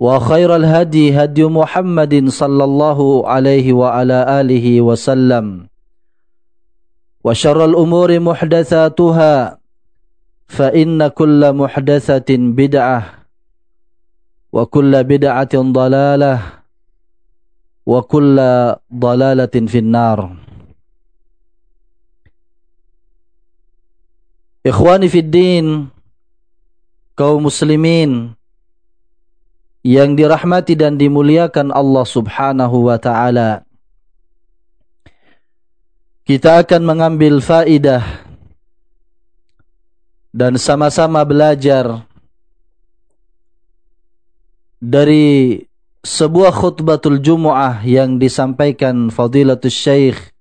وخير الهدي هدي محمد صلى الله عليه وعلى آله وسلم. وشر الأمور محدثاتها فإن كل محدثة بدعة وكل بدعة ضلالة وكل ضلالة في النار. إخواني في الدين kaum muslimin yang dirahmati dan dimuliakan Allah Subhanahu wa taala. Kita akan mengambil faidah dan sama-sama belajar dari sebuah khutbatul Jumu'ah yang disampaikan Fadilatul Syekh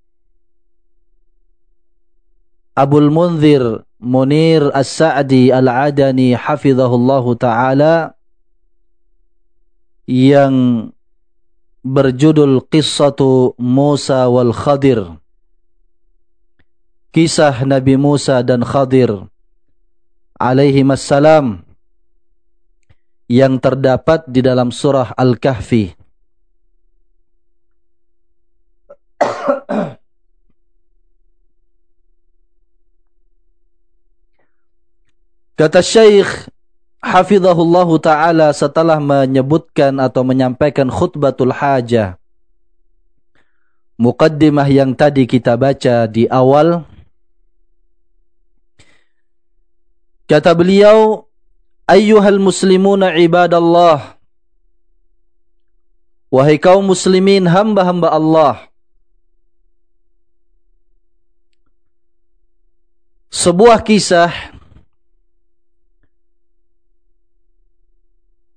Abul Munzir Munir As-Sa'di Al-Adani hafizahullahu taala yang berjudul Qissatu Musa wal Khadir. Kisah Nabi Musa dan Khadir alaihi salam yang terdapat di dalam surah Al-Kahfi. Kata Syekh hafizahullah taala setelah menyebutkan atau menyampaikan khutbatul hajah. Mukaddimah yang tadi kita baca di awal. Kata beliau ayyuhal muslimuna ibadallah. Wahai kaum muslimin hamba-hamba Allah. Sebuah kisah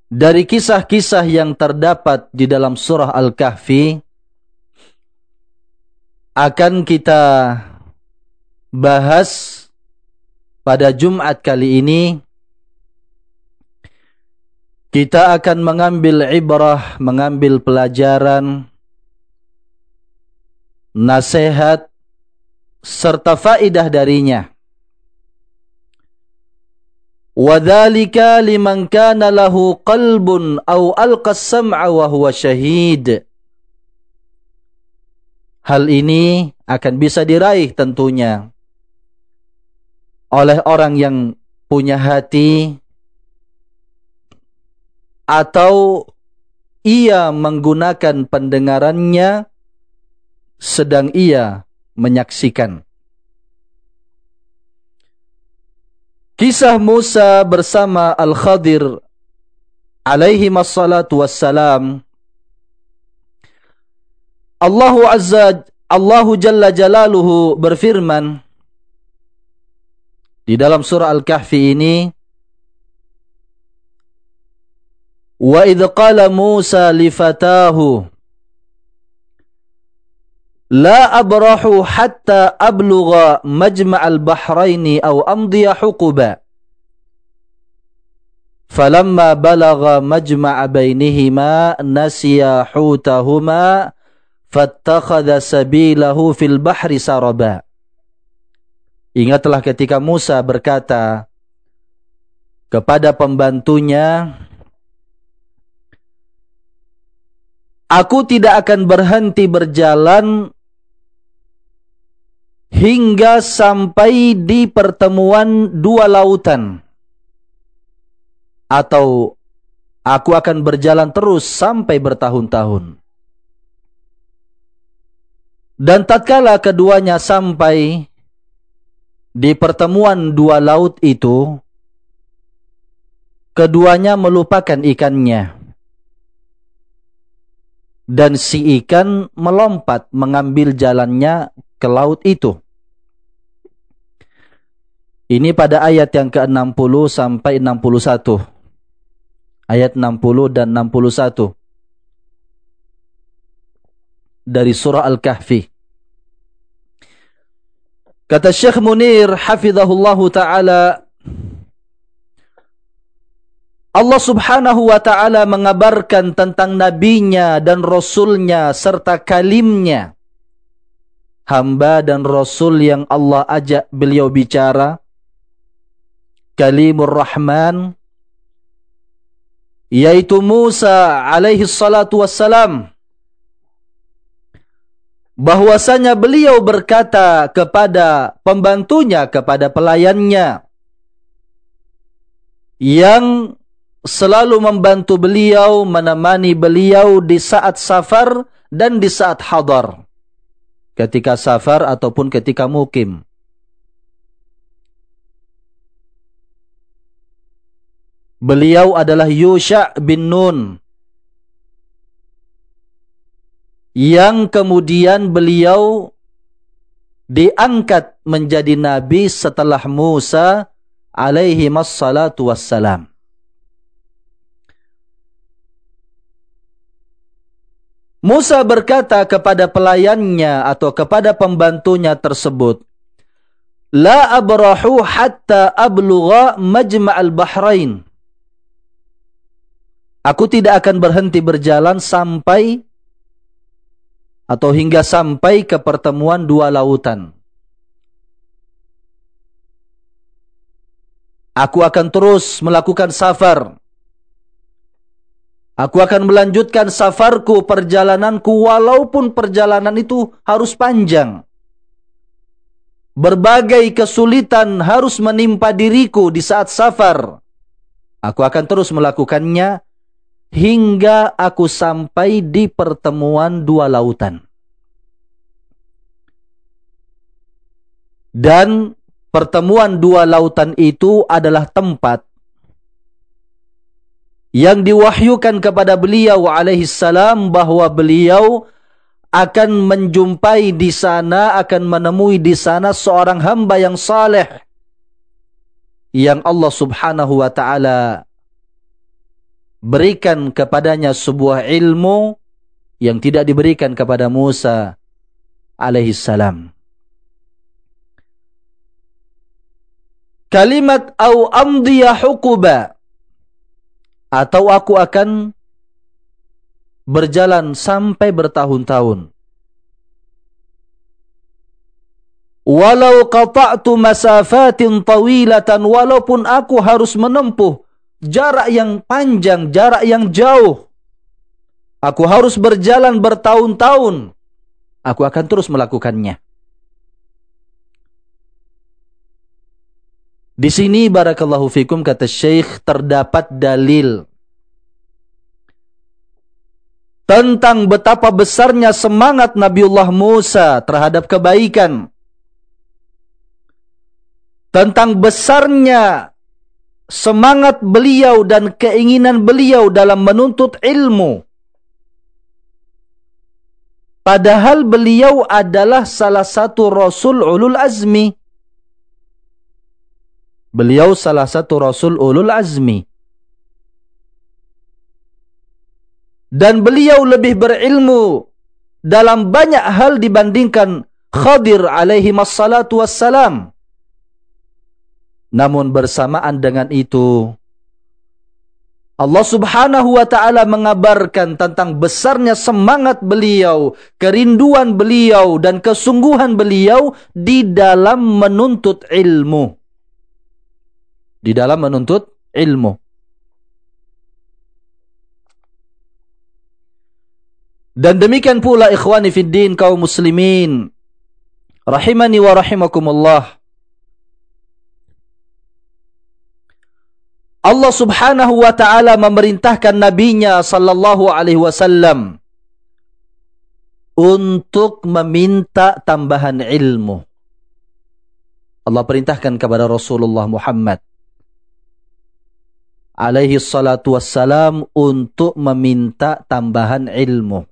dari kisah-kisah yang terdapat di dalam surah Al-Kahfi akan kita bahas pada Jumat kali ini kita akan mengambil ibrah, mengambil pelajaran, nasihat, serta faidah darinya. Wadhalika liman kana lahu qalbun aw alqa sam'a huwa syahid. Hal ini akan bisa diraih tentunya oleh orang yang punya hati atau ia menggunakan pendengarannya sedang ia menyaksikan. Kisah Musa bersama Al-Khadir alaihi wassalatu wassalam. Allah Azza Allah Jalla Jalaluhu berfirman di dalam surah Al-Kahfi ini Wa idh qala Musa li fatahu La abrahu hatta ablugha majma'al bahraini aw amdiya huquba Falamma balagha majma'a bainihima nasiya hutahuma fattakhadha sabilahu fil bahri saraba. Ingatlah ketika Musa berkata kepada pembantunya, Aku tidak akan berhenti berjalan hingga sampai di pertemuan dua lautan. Atau aku akan berjalan terus sampai bertahun-tahun. Dan tatkala keduanya sampai di pertemuan dua laut itu, keduanya melupakan ikannya. Dan si ikan melompat mengambil jalannya ke laut itu. Ini pada ayat yang ke-60 sampai 61. Ayat 60 dan 61 dari surah Al-Kahfi. Kata Syekh Munir hafizahullahu taala Allah subhanahu wa ta'ala mengabarkan tentang nabinya dan rasulnya serta kalimnya. Hamba dan rasul yang Allah ajak beliau bicara. Kalimur Rahman. Yaitu Musa alaihi salatu wassalam bahwasanya beliau berkata kepada pembantunya, kepada pelayannya yang selalu membantu beliau, menemani beliau di saat safar dan di saat hadar. Ketika safar ataupun ketika mukim. Beliau adalah Yusha bin Nun yang kemudian beliau diangkat menjadi nabi setelah Musa alaihi massalatu wassalam. Musa berkata kepada pelayannya atau kepada pembantunya tersebut, La abrahu hatta ablugha majma'al bahrain. Aku tidak akan berhenti berjalan sampai atau hingga sampai ke pertemuan dua lautan. Aku akan terus melakukan safar. Aku akan melanjutkan safarku, perjalananku, walaupun perjalanan itu harus panjang. Berbagai kesulitan harus menimpa diriku di saat safar. Aku akan terus melakukannya hingga aku sampai di pertemuan dua lautan. Dan pertemuan dua lautan itu adalah tempat yang diwahyukan kepada beliau alaihi salam bahwa beliau akan menjumpai di sana, akan menemui di sana seorang hamba yang saleh yang Allah Subhanahu wa taala berikan kepadanya sebuah ilmu yang tidak diberikan kepada Musa alaihi salam. Kalimat au amdiya hukuba atau aku akan berjalan sampai bertahun-tahun. Walau qata'tu masafatin tawilatan walaupun aku harus menempuh jarak yang panjang, jarak yang jauh. Aku harus berjalan bertahun-tahun. Aku akan terus melakukannya. Di sini barakallahu fikum kata Syekh terdapat dalil tentang betapa besarnya semangat Nabiullah Musa terhadap kebaikan. Tentang besarnya semangat beliau dan keinginan beliau dalam menuntut ilmu. Padahal beliau adalah salah satu Rasul Ulul Azmi. Beliau salah satu Rasul Ulul Azmi. Dan beliau lebih berilmu dalam banyak hal dibandingkan Khadir alaihi wassalatu wassalam. Namun bersamaan dengan itu, Allah subhanahu wa ta'ala mengabarkan tentang besarnya semangat beliau, kerinduan beliau, dan kesungguhan beliau di dalam menuntut ilmu. Di dalam menuntut ilmu. Dan demikian pula ikhwani fiddin kaum muslimin. Rahimani wa rahimakumullah. Allah Subhanahu wa taala memerintahkan nabinya sallallahu alaihi wasallam untuk meminta tambahan ilmu. Allah perintahkan kepada Rasulullah Muhammad alaihi salatu wassalam untuk meminta tambahan ilmu.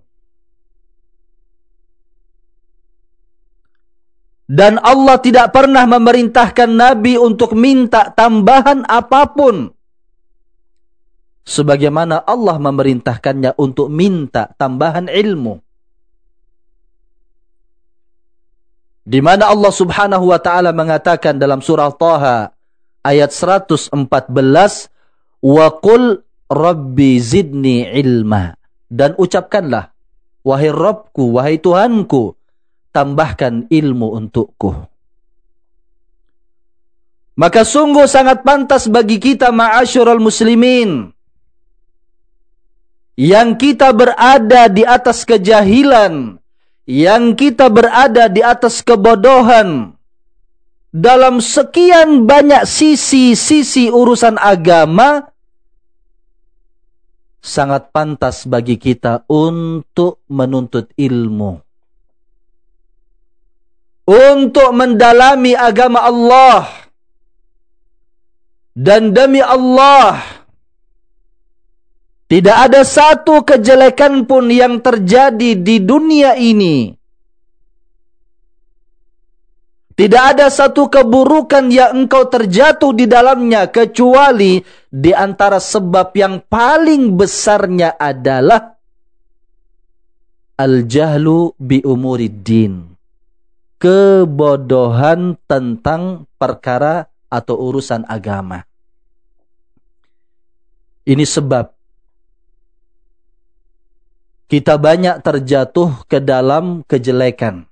Dan Allah tidak pernah memerintahkan Nabi untuk minta tambahan apapun sebagaimana Allah memerintahkannya untuk minta tambahan ilmu. Di mana Allah Subhanahu wa taala mengatakan dalam surah Taha ayat 114 wa qul rabbi zidni ilma dan ucapkanlah wahai Rabbku wahai Tuhanku tambahkan ilmu untukku. Maka sungguh sangat pantas bagi kita ma'asyiral muslimin yang kita berada di atas kejahilan, yang kita berada di atas kebodohan, dalam sekian banyak sisi-sisi urusan agama, sangat pantas bagi kita untuk menuntut ilmu. Untuk mendalami agama Allah. Dan demi Allah, tidak ada satu kejelekan pun yang terjadi di dunia ini. Tidak ada satu keburukan yang engkau terjatuh di dalamnya kecuali di antara sebab yang paling besarnya adalah al-jahlu bi umuriddin. Kebodohan tentang perkara atau urusan agama. Ini sebab kita banyak terjatuh ke dalam kejelekan.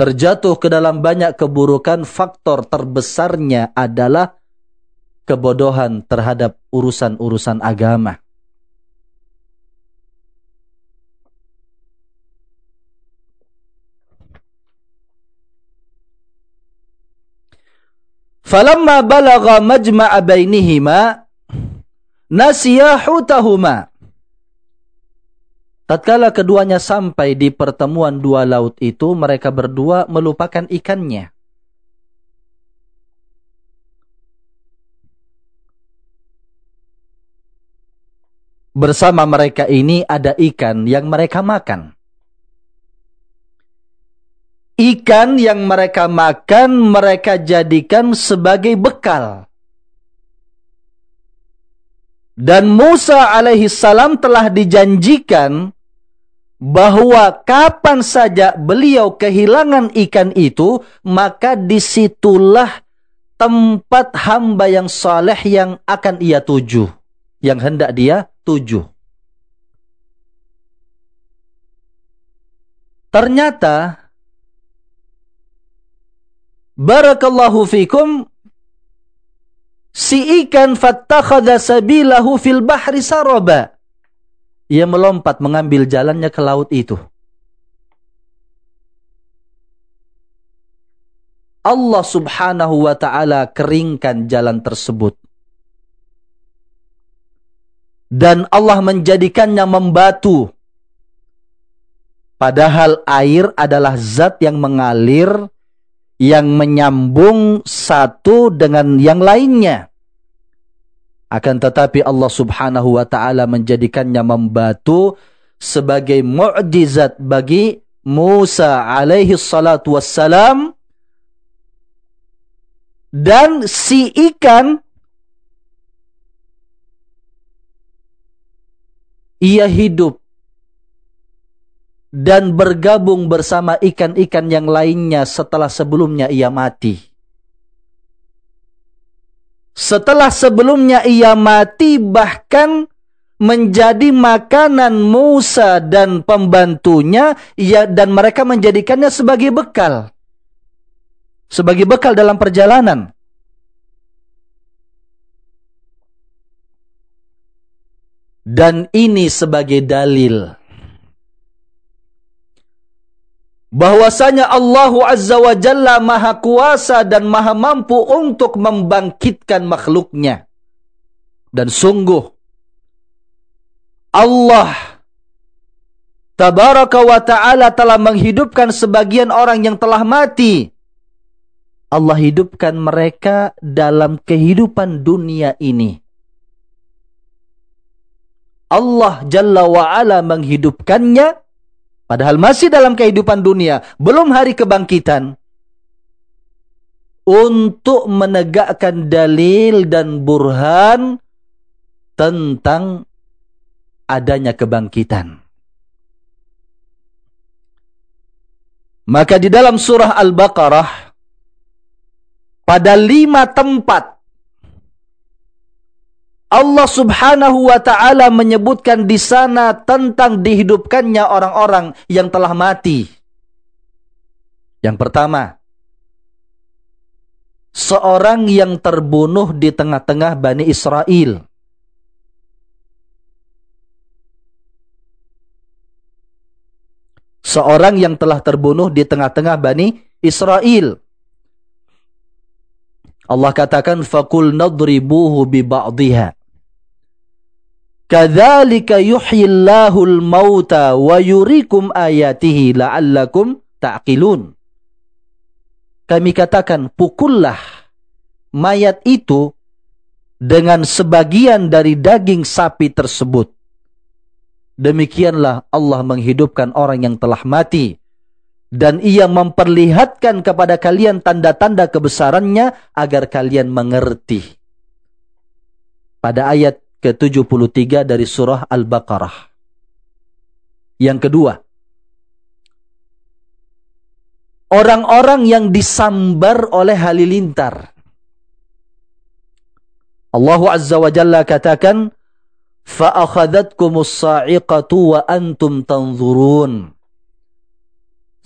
Terjatuh ke dalam banyak keburukan, faktor terbesarnya adalah kebodohan terhadap urusan-urusan agama. Falamma balagha majma'a bainihima nasiyahutahuma. Tatkala keduanya sampai di pertemuan dua laut itu, mereka berdua melupakan ikannya. Bersama mereka ini ada ikan yang mereka makan. Ikan yang mereka makan mereka jadikan sebagai bekal dan Musa alaihi salam telah dijanjikan bahwa kapan saja beliau kehilangan ikan itu, maka di situlah tempat hamba yang saleh yang akan ia tuju. Yang hendak dia tuju. Ternyata Barakallahu fikum si ikan fattakhadha sabilahu fil bahri saraba. Ia melompat mengambil jalannya ke laut itu. Allah subhanahu wa ta'ala keringkan jalan tersebut. Dan Allah menjadikannya membatu. Padahal air adalah zat yang mengalir yang menyambung satu dengan yang lainnya. Akan tetapi Allah subhanahu wa ta'ala menjadikannya membatu sebagai mukjizat bagi Musa alaihi salatu wassalam dan si ikan ia hidup dan bergabung bersama ikan-ikan yang lainnya setelah sebelumnya ia mati. Setelah sebelumnya ia mati bahkan menjadi makanan Musa dan pembantunya ya dan mereka menjadikannya sebagai bekal. Sebagai bekal dalam perjalanan. Dan ini sebagai dalil bahwasanya Allah Azza wa Jalla maha kuasa dan maha mampu untuk membangkitkan makhluknya dan sungguh Allah Tabaraka wa ta'ala telah menghidupkan sebagian orang yang telah mati. Allah hidupkan mereka dalam kehidupan dunia ini. Allah Jalla wa'ala menghidupkannya padahal masih dalam kehidupan dunia, belum hari kebangkitan. Untuk menegakkan dalil dan burhan tentang adanya kebangkitan. Maka di dalam surah Al-Baqarah pada lima tempat Allah Subhanahu wa taala menyebutkan di sana tentang dihidupkannya orang-orang yang telah mati. Yang pertama, seorang yang terbunuh di tengah-tengah Bani Israel. seorang yang telah terbunuh di tengah-tengah Bani Israel. Allah katakan nadribuhu bi ba'dihha. Kadzalika yuhyillahu al-mauta wa yuriikum ayatihi la'allakum ta'qilun. Kami katakan pukullah mayat itu dengan sebagian dari daging sapi tersebut Demikianlah Allah menghidupkan orang yang telah mati. Dan ia memperlihatkan kepada kalian tanda-tanda kebesarannya agar kalian mengerti. Pada ayat ke-73 dari surah Al-Baqarah. Yang kedua, orang-orang yang disambar oleh halilintar. Allah Azza wa Jalla katakan, فأخذتكم الصاعقة وأنتم تنظرون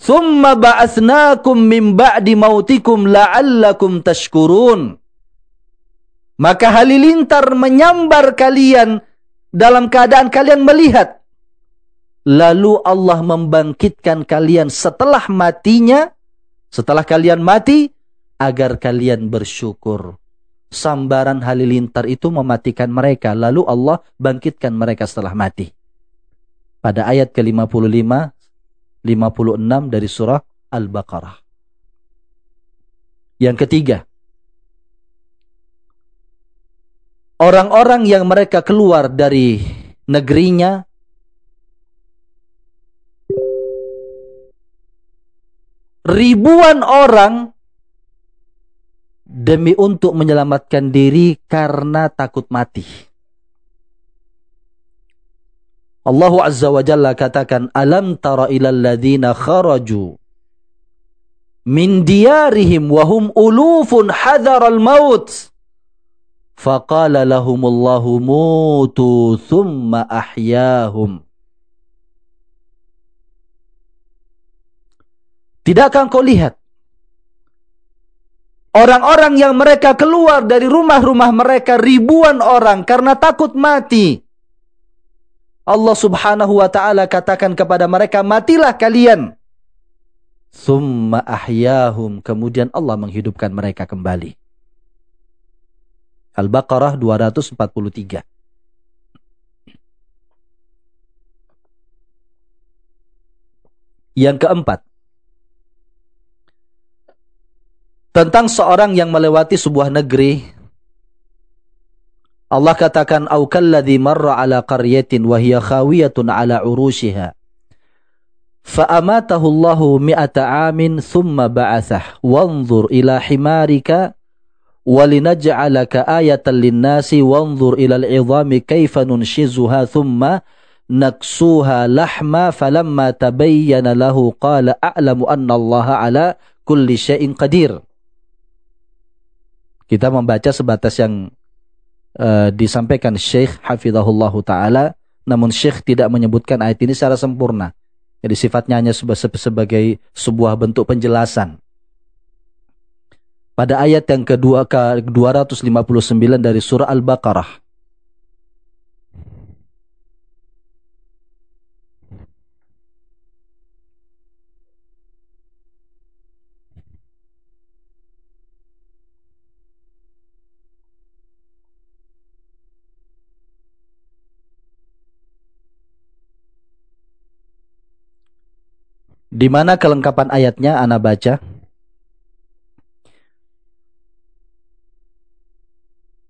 ثم بعثناكم من بعد موتكم لعلكم تشكرون maka halilintar menyambar kalian dalam keadaan kalian melihat lalu Allah membangkitkan kalian setelah matinya setelah kalian mati agar kalian bersyukur sambaran halilintar itu mematikan mereka. Lalu Allah bangkitkan mereka setelah mati. Pada ayat ke-55, 56 dari surah Al-Baqarah. Yang ketiga, orang-orang yang mereka keluar dari negerinya ribuan orang demi untuk menyelamatkan diri karena takut mati. Allah Azza wa Jalla katakan alam tara ilal ladzina kharaju min diyarihim wa hum ulufun hadaral maut faqala lahumullahu mutu thumma ahyahum Tidakkah kau lihat Orang-orang yang mereka keluar dari rumah-rumah mereka ribuan orang karena takut mati. Allah subhanahu wa ta'ala katakan kepada mereka, matilah kalian. Thumma ahyahum. Kemudian Allah menghidupkan mereka kembali. Al-Baqarah 243. Yang keempat, tentang seorang yang melewati sebuah negeri Allah katakan au kalladzi marra ala qaryatin wa hiya khawiyatun ala urushiha fa amatahu Allahu mi'ata amin thumma ba'athah wanzur ila himarika ولنجعلك آية للناس وانظر إلى العظام كيف ننشزها ثم naksuha لحما فلما تبين له قال أعلم أن الله على كل شيء قدير Kita membaca sebatas yang uh, disampaikan Syekh hafizahullahu taala namun Syekh tidak menyebutkan ayat ini secara sempurna. Jadi sifatnya hanya sebagai sebuah bentuk penjelasan. Pada ayat yang kedua ke 259 dari surah Al-Baqarah. Di mana kelengkapan ayatnya ana baca?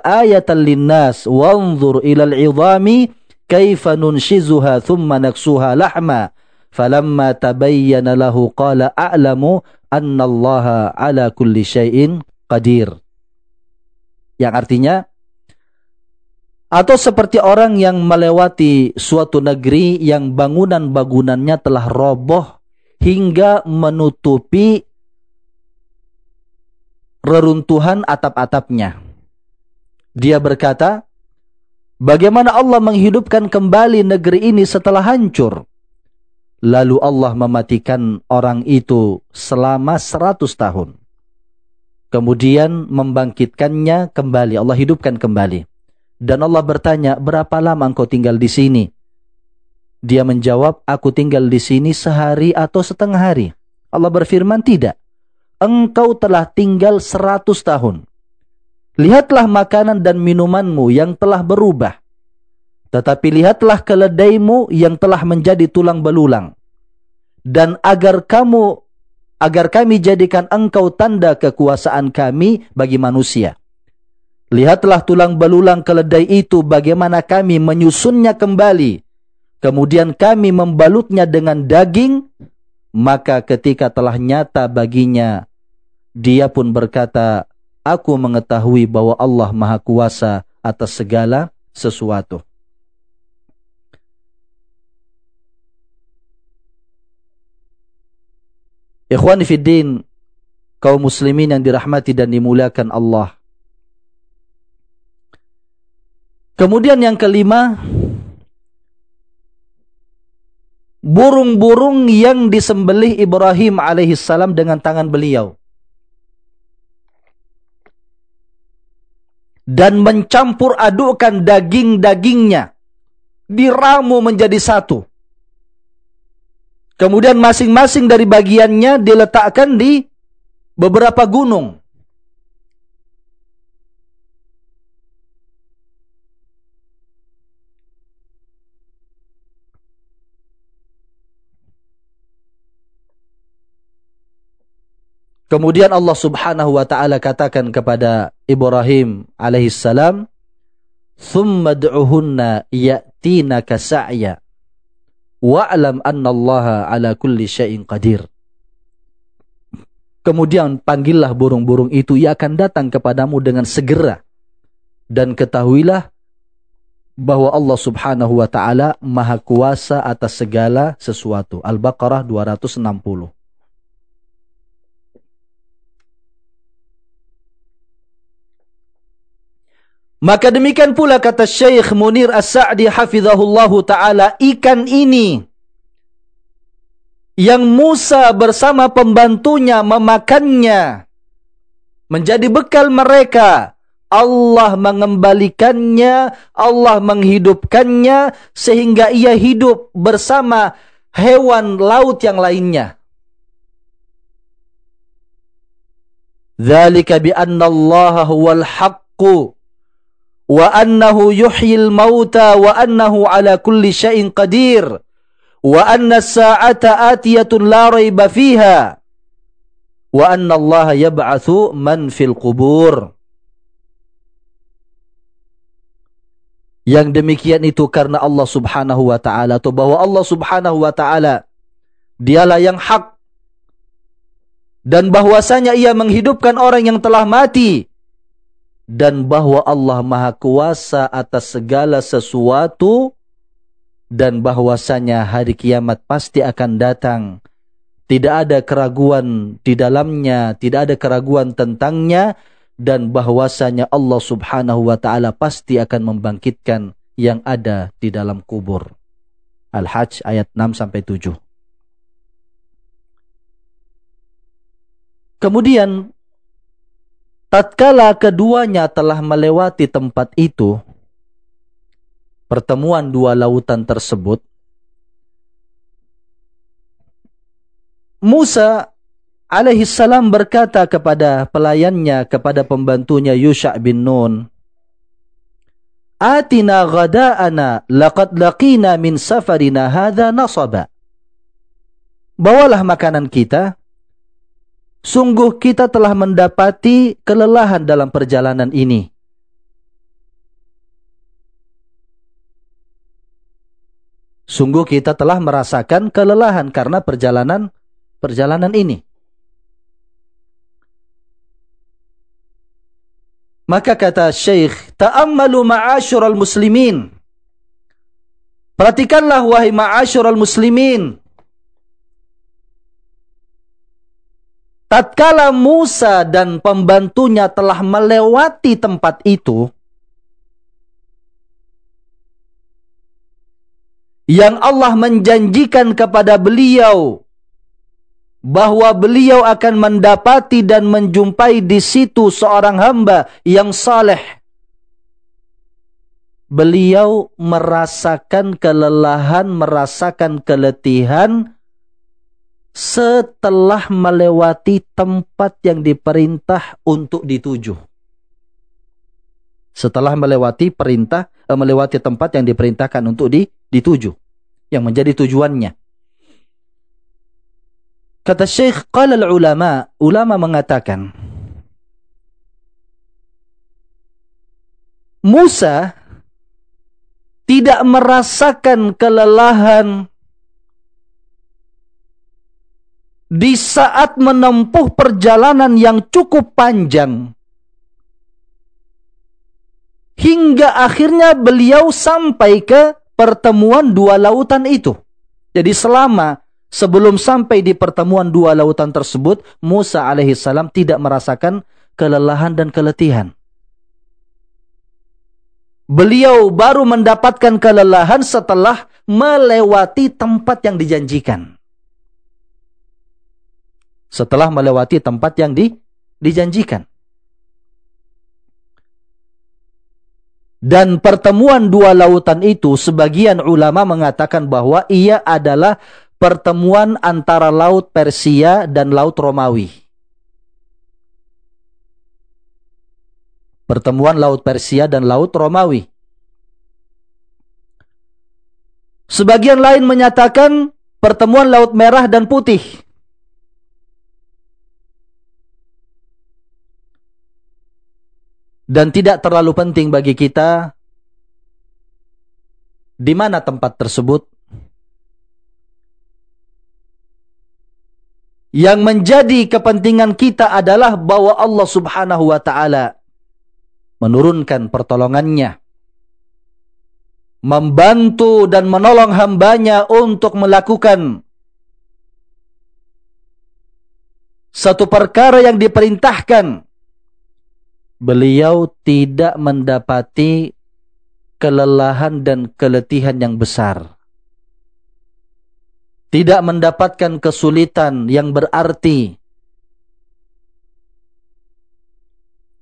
ayatan linnas wanzur ila al'idhami kaifa nunshizuha thumma naksuha lahma falamma tabayyana lahu qala a'lamu anna allaha ala kulli syai'in qadir yang artinya atau seperti orang yang melewati suatu negeri yang bangunan-bangunannya telah roboh hingga menutupi reruntuhan atap-atapnya. Dia berkata, Bagaimana Allah menghidupkan kembali negeri ini setelah hancur? Lalu Allah mematikan orang itu selama seratus tahun. Kemudian membangkitkannya kembali, Allah hidupkan kembali. Dan Allah bertanya, berapa lama engkau tinggal di sini? Dia menjawab, aku tinggal di sini sehari atau setengah hari. Allah berfirman, tidak. Engkau telah tinggal seratus tahun. Lihatlah makanan dan minumanmu yang telah berubah. Tetapi lihatlah keledaimu yang telah menjadi tulang belulang. Dan agar kamu agar kami jadikan engkau tanda kekuasaan kami bagi manusia. Lihatlah tulang belulang keledai itu bagaimana kami menyusunnya kembali. Kemudian kami membalutnya dengan daging. Maka ketika telah nyata baginya, dia pun berkata, Aku mengetahui bahwa Allah Maha Kuasa atas segala sesuatu. Ikhwan Fiddin, kaum muslimin yang dirahmati dan dimuliakan Allah. Kemudian yang kelima, burung-burung yang disembelih Ibrahim alaihissalam dengan tangan beliau. Dan mencampur adukkan daging-dagingnya. Diramu menjadi satu. Kemudian masing-masing dari bagiannya diletakkan di beberapa gunung. Kemudian Allah Subhanahu wa taala katakan kepada Ibrahim alaihissalam, "Tsumma ad'uhunna ya'tinaka sa'ya wa'lam anna Allah ala kulli syai'in qadir." Kemudian panggillah burung-burung itu, ia akan datang kepadamu dengan segera. Dan ketahuilah bahwa Allah Subhanahu wa taala Maha Kuasa atas segala sesuatu. Al-Baqarah 260. Maka demikian pula kata Syekh Munir As-Sa'di hafizahullahu taala ikan ini yang Musa bersama pembantunya memakannya menjadi bekal mereka Allah mengembalikannya, Allah menghidupkannya sehingga ia hidup bersama hewan laut yang lainnya. Dzalika bi Allah huwal haqqu wa annahu yuhyil mauta wa annahu ala kulli syai'in qadir. Wa anna as-sa'ata atiyatun la raiba fiha. Wa anna Allah yab'atsu man fil qubur. Yang demikian itu karena Allah Subhanahu wa taala. Atau bahwa Allah Subhanahu wa taala dialah yang hak. Dan bahwasanya ia menghidupkan orang yang telah mati dan bahwa Allah Maha Kuasa atas segala sesuatu dan bahwasanya hari kiamat pasti akan datang. Tidak ada keraguan di dalamnya, tidak ada keraguan tentangnya dan bahwasanya Allah Subhanahu wa taala pasti akan membangkitkan yang ada di dalam kubur. Al-Hajj ayat 6 sampai 7. Kemudian tatkala keduanya telah melewati tempat itu, pertemuan dua lautan tersebut, Musa alaihi salam berkata kepada pelayannya, kepada pembantunya Yusha bin Nun, Atina ghada'ana laqad laqina min safarina hadha nasaba. Bawalah makanan kita, Sungguh kita telah mendapati kelelahan dalam perjalanan ini. Sungguh kita telah merasakan kelelahan karena perjalanan perjalanan ini. Maka kata Syekh, ta'ammalu ma'asyiral muslimin. Perhatikanlah wahai ma'asyiral muslimin. Tatkala Musa dan pembantunya telah melewati tempat itu, yang Allah menjanjikan kepada beliau bahwa beliau akan mendapati dan menjumpai di situ seorang hamba yang saleh. Beliau merasakan kelelahan, merasakan keletihan, setelah melewati tempat yang diperintah untuk dituju. Setelah melewati perintah, eh, melewati tempat yang diperintahkan untuk di, dituju. Yang menjadi tujuannya. Kata Syekh, qala ulama, ulama mengatakan, Musa tidak merasakan kelelahan di saat menempuh perjalanan yang cukup panjang hingga akhirnya beliau sampai ke pertemuan dua lautan itu. Jadi selama sebelum sampai di pertemuan dua lautan tersebut, Musa alaihissalam tidak merasakan kelelahan dan keletihan. Beliau baru mendapatkan kelelahan setelah melewati tempat yang dijanjikan setelah melewati tempat yang di, dijanjikan. Dan pertemuan dua lautan itu sebagian ulama mengatakan bahwa ia adalah pertemuan antara laut Persia dan laut Romawi. Pertemuan laut Persia dan laut Romawi. Sebagian lain menyatakan pertemuan laut merah dan putih. Dan tidak terlalu penting bagi kita di mana tempat tersebut. Yang menjadi kepentingan kita adalah bahwa Allah Subhanahu wa taala menurunkan pertolongannya membantu dan menolong hambanya untuk melakukan satu perkara yang diperintahkan beliau tidak mendapati kelelahan dan keletihan yang besar. Tidak mendapatkan kesulitan yang berarti.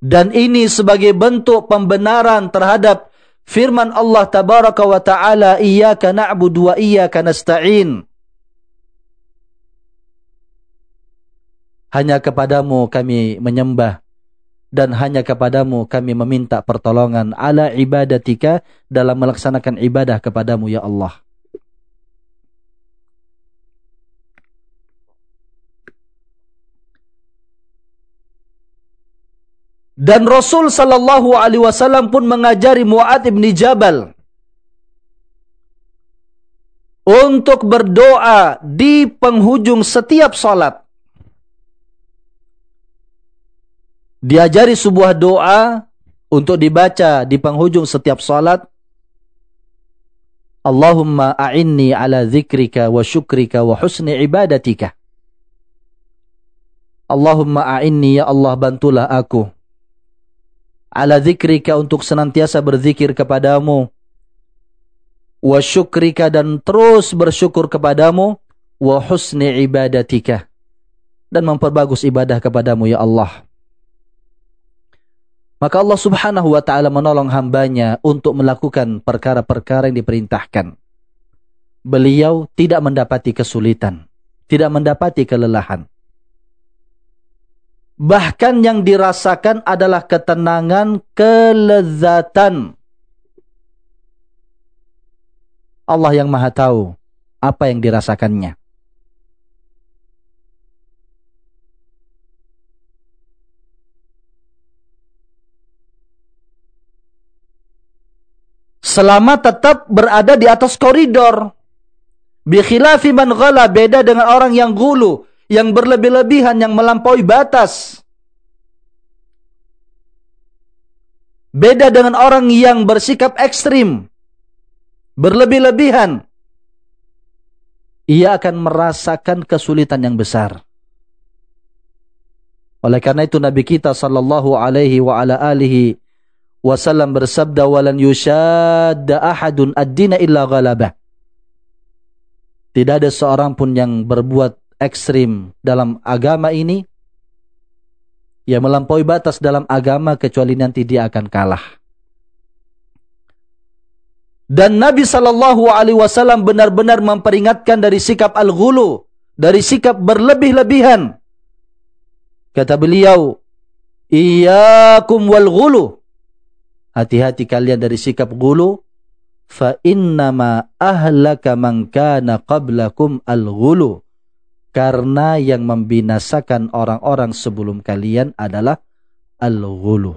Dan ini sebagai bentuk pembenaran terhadap firman Allah tabaraka wa ta'ala iyyaka na'budu wa iyyaka nasta'in. Hanya kepadamu kami menyembah dan hanya kepadamu kami meminta pertolongan ala ibadatika dalam melaksanakan ibadah kepadamu ya Allah. Dan Rasul sallallahu alaihi wasallam pun mengajari Muad bin Jabal untuk berdoa di penghujung setiap salat. Diajari sebuah doa untuk dibaca di penghujung setiap salat. Allahumma a'inni ala dzikrika wa syukrika wa husni ibadatika. Allahumma a'inni ya Allah bantulah aku. Ala zikrika untuk senantiasa berzikir kepadamu. Wa syukrika dan terus bersyukur kepadamu. Wa husni ibadatika. Dan memperbagus ibadah kepadamu ya Allah maka Allah subhanahu wa ta'ala menolong hambanya untuk melakukan perkara-perkara yang diperintahkan beliau tidak mendapati kesulitan tidak mendapati kelelahan Bahkan yang dirasakan adalah ketenangan, kelezatan. Allah yang maha tahu apa yang dirasakannya. Selama tetap berada di atas koridor. Bikhilafi man ghala, beda dengan orang yang gulu yang berlebih-lebihan, yang melampaui batas. Beda dengan orang yang bersikap ekstrim, berlebih-lebihan. Ia akan merasakan kesulitan yang besar. Oleh karena itu Nabi kita sallallahu alaihi wa ala alihi wasallam bersabda walan yushadda ahadun ad-dina illa ghalabah. Tidak ada seorang pun yang berbuat ekstrim dalam agama ini, ya melampaui batas dalam agama kecuali nanti dia akan kalah. Dan Nabi Shallallahu Alaihi Wasallam benar-benar memperingatkan dari sikap al-ghulu, dari sikap berlebih-lebihan. Kata beliau, Iyakum wal ghulu. Hati-hati kalian dari sikap ghulu. Fa innama ahlaka man kana qablakum al-ghulu karena yang membinasakan orang-orang sebelum kalian adalah al-ghulu.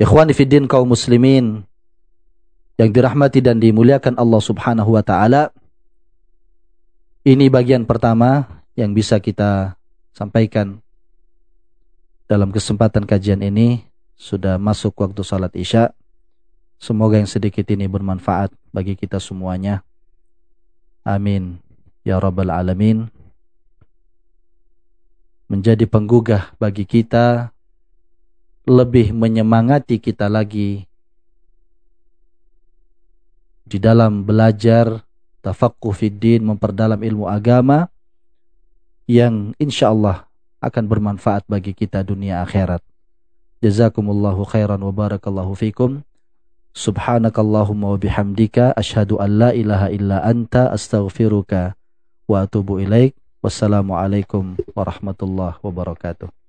Ikhwani fiddin kaum muslimin yang dirahmati dan dimuliakan Allah Subhanahu wa taala. Ini bagian pertama yang bisa kita sampaikan dalam kesempatan kajian ini sudah masuk waktu salat Isya. Semoga yang sedikit ini bermanfaat bagi kita semuanya. Amin. Ya Rabbal Alamin. Menjadi penggugah bagi kita, lebih menyemangati kita lagi di dalam belajar tafaqquh fiddin, memperdalam ilmu agama yang insya Allah akan bermanfaat bagi kita dunia akhirat. Jazakumullahu khairan wa barakallahu fikum. Subhanakallahumma wa bihamdika asyhadu an la ilaha illa anta astaghfiruka wa atubu ilaik. Wassalamualaikum warahmatullahi wabarakatuh.